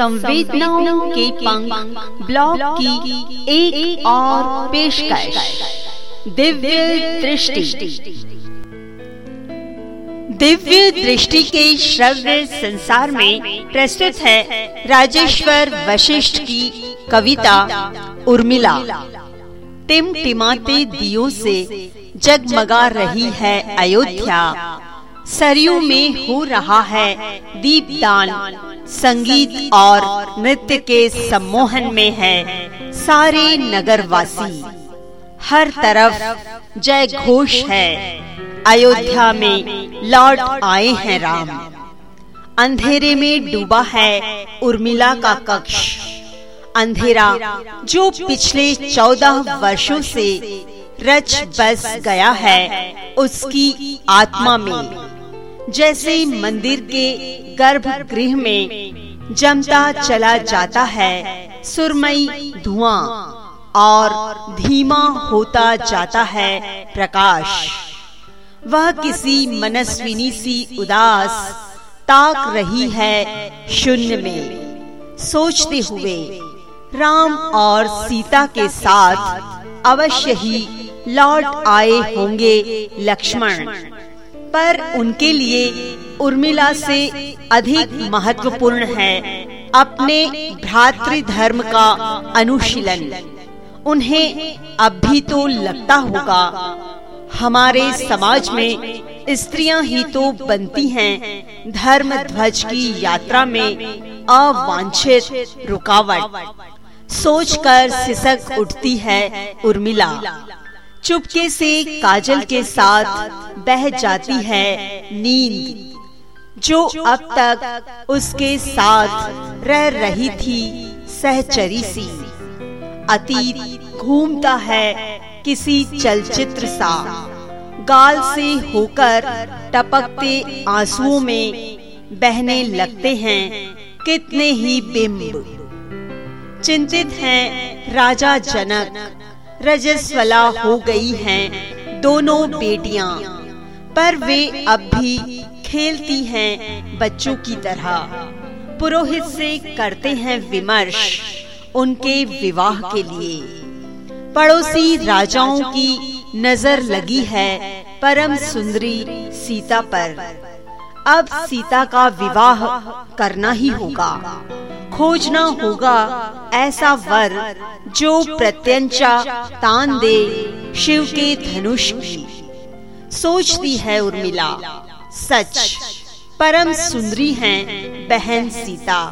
संवेदनाओं के पंख ब्लॉग की एक, एक और पेशकश। दिव्य दृष्टि। दिव्य दृष्टि के श्रव्य संसार में प्रस्तुत है राजेश्वर वशिष्ठ की कविता उर्मिला। टिमटिमाते दियो से जगमगा रही है अयोध्या। सरयू में हो रहा है दीपदान। संगीत और नृत्य के सम्मोहन में है सारे नगरवासी। हर तरफ़ जय घोष है। अयोध्या में लौट आए हैं राम। अंधेरे में डूबा है उर्मिला का कक्ष। अंधेरा जो पिछले चौदह वर्षों से रच बस गया है उसकी आत्मा में। जैसे मंदिर के गर्भगृह में जमता चला जाता है, सुरमई धुआँ और धीमा होता जाता है प्रकाश। वह किसी मनस्विनी सी उदास, ताक रही है शून्य में। सोचते हुए राम और सीता के साथ अवश्य ही लौट आए होंगे लक्ष्मण। पर उनके लिए उर्मिला से अधिक महत्वपूर्ण है अपने भ्रातृ धर्म का अनुशीलन। उन्हें अब भी तो लगता होगा, हमारे समाज में स्त्रियाँ ही तो बनती हैं, धर्म ध्वज की यात्रा में अवांछित रुकावट। सोचकर सिसक उठती है उर्मिला। चुपके से काजल के साथ बह जाती है नींद जो अब तक उसके साथ रह रही थी सहचरी सी। अतीत घूमता है किसी चलचित्र सा। गाल से होकर टपकते आंसुओं में बहने लगते हैं। कितने ही बिंब। चिंतित हैं राजा जनक रजस्वला हो गई हैं दोनों बेटियाँ। पर वे अब भी खेलती हैं बच्चों की तरह। पुरोहित से करते हैं विमर्श उनके विवाह के लिए। पड़ोसी राजाओं की नज़र लगी है परम सुंदरी सीता पर। अब सीता का विवाह करना ही होगा। खोजना होगा ऐसा वर जो प्रत्यंचा तान दे शिव के धनुष की। सोचती है उर्मिला, सच, परम सुंदरी है बहन सीता,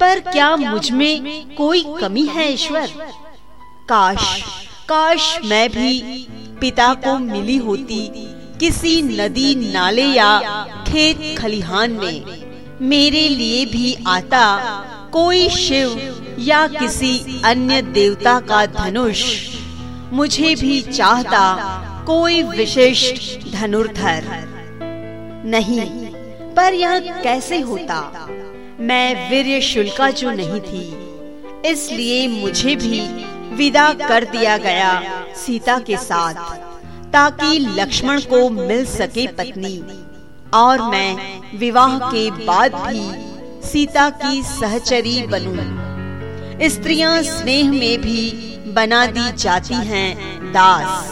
पर क्या मुझमें कोई कमी है ईश्वर? काश काश मैं भी पिता को मिली होती किसी नदी नाले या खेत खलिहान में, मेरे लिए भी आता कोई शिव या किसी अन्य देवता का धनुष मुझे भी चाहता कोई विशिष्ट धनुर्धर। नहीं, पर यह कैसे होता? मैं वीर शुल्का जो नहीं थी, इसलिए मुझे भी विदा कर दिया गया सीता के साथ, ताकि लक्ष्मण को मिल सके पत्नी, और मैं विवाह के बाद भी सीता की सहचरी बनूं। स्त्रियाँ स्नेह में भी बना दी जाती हैं दास।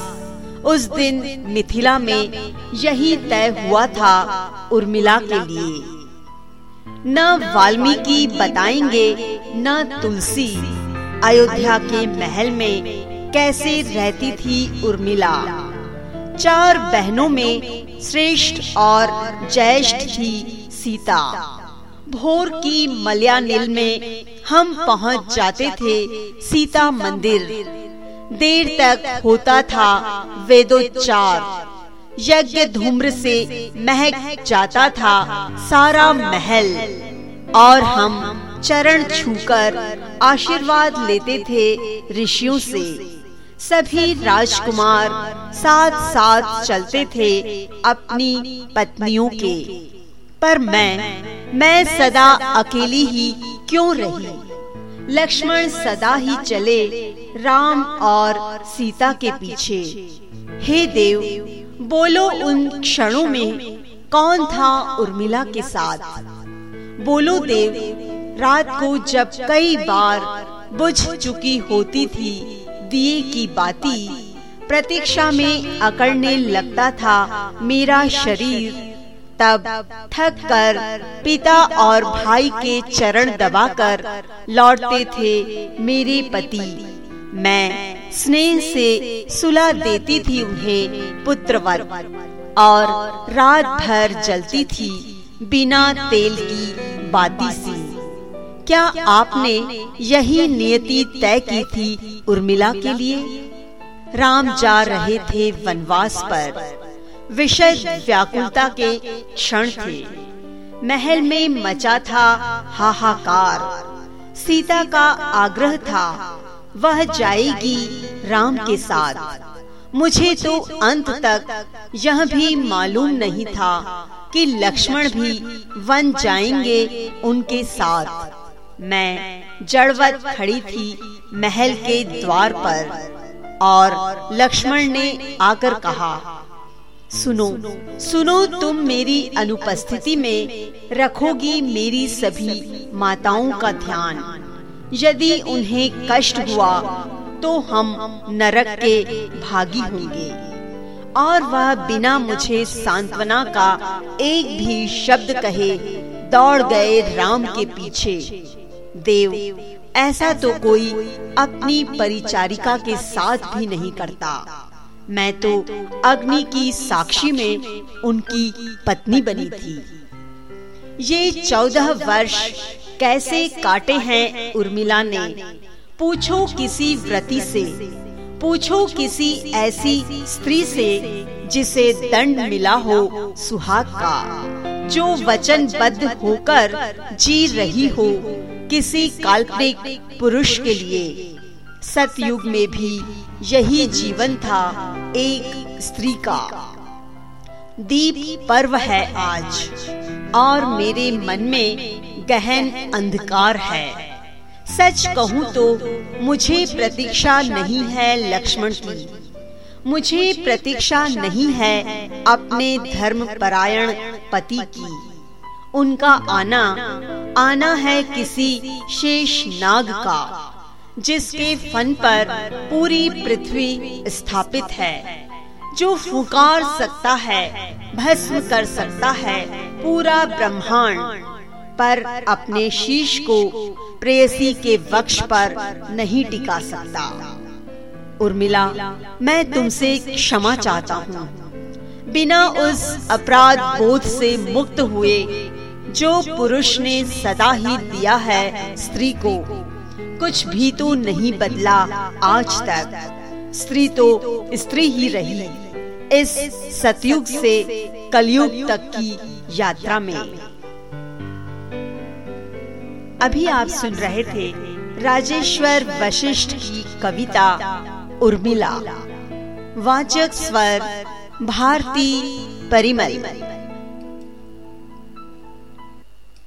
उस दिन मिथिला में यही तय हुआ था उर्मिला के लिए। न वाल्मीकि बताएँगे, न तुलसी। अयोध्या के महल में कैसे रहती थी उर्मिला। चार बहनों में श्रेष्ठ और ज्येष्ठ थी सीता। भोर की मलयानिल में हम पहुँच जाते थे सीता मंदिर। देर तक होता था वेदोच्चार। यज्ञ धूम्र से महक जाता था सारा महल। और हम चरण छूकर आशीर्वाद लेते थे ऋषियों से। सभी राजकुमार साथ साथ चलते थे अपनी पत्नियों के। पर मैं मैं सदा अकेली ही क्यों रही? लक्ष्मण सदा ही चले राम और सीता के पीछे। हे देव बोलो उन क्षणों में कौन था उर्मिला के साथ? बोलो देव रात को जब कई बार बुझ चुकी होती थी दिए की बाती प्रतीक्षा में अकड़ने लगता था मेरा शरीर तब थक कर पिता और भाई के चरण दबाकर लौटते थे मेरे पति। मैं स्नेह से सुला देती थी उन्हें पुत्रवर और रात भर जलती थी बिना तेल की बाती सी। क्या आपने यही नियति तय की थी उर्मिला के लिए? राम जा रहे थे वनवास पर। विषय व्याकुलता के क्षण थे। महल में मचा था हाहाकार। सीता का आग्रह था, वह जाएगी राम के साथ। मुझे तो अंत तक यह भी मालूम नहीं था कि लक्ष्मण भी वन जाएँगे उनके साथ। मैं जड़वत खड़ी थी महल के द्वार पर और लक्ष्मण ने आकर कहा सुनो सुनो तुम मेरी अनुपस्थिति में रखोगी मेरी सभी माताओं का ध्यान। यदि उन्हें कष्ट हुआ तो हम नरक के भागी होंगे। और वह बिना मुझे सांत्वना का एक भी शब्द कहे, दौड़ गए राम के पीछे। देव, ऐसा तो कोई अपनी परिचारिका के साथ भी नहीं करता। मैं तो अग्नि की साक्षी में उनकी पत्नी बनी थी। ये चौदह वर्ष कैसे काटे हैं उर्मिला ने? पूछो किसी व्रति से, पूछो किसी ऐसी स्त्री से जिसे दंड मिला हो सुहाग का, जो वचनबद्ध होकर जी रही हो किसी काल्पनिक पुरुष के लिए। सतयुग में भी यही जीवन था एक स्त्री का। दीप पर्व है आज, और मेरे मन में गहन अंधकार है। सच कहूँ तो मुझे प्रतीक्षा नहीं है लक्ष्मण की। मुझे प्रतीक्षा नहीं है अपने धर्म परायण पति की। उनका आना आना है किसी शेष नाग का। जिसके फन पर पूरी पृथ्वी स्थापित है। जो फुकार सकता है, भस्म कर सकता है, पूरा ब्रह्मांड। पर अपने शीश को प्रेयसी के वक्ष पर नहीं टिका सकता। उर्मिला, मैं तुमसे क्षमा चाहता हूँ। बिना उस अपराध बोध से मुक्त हुए, जो पुरुष ने सदा ही दिया है स्त्री को कुछ भी तो नहीं बदला आज तक। स्त्री तो स्त्री ही रही। इस सतयुग से कलयुग तक की यात्रा में। अभी आप सुन रहे थे राजेश्वर वशिष्ठ की कविता उर्मिला। वाचक स्वर भारती परिमल।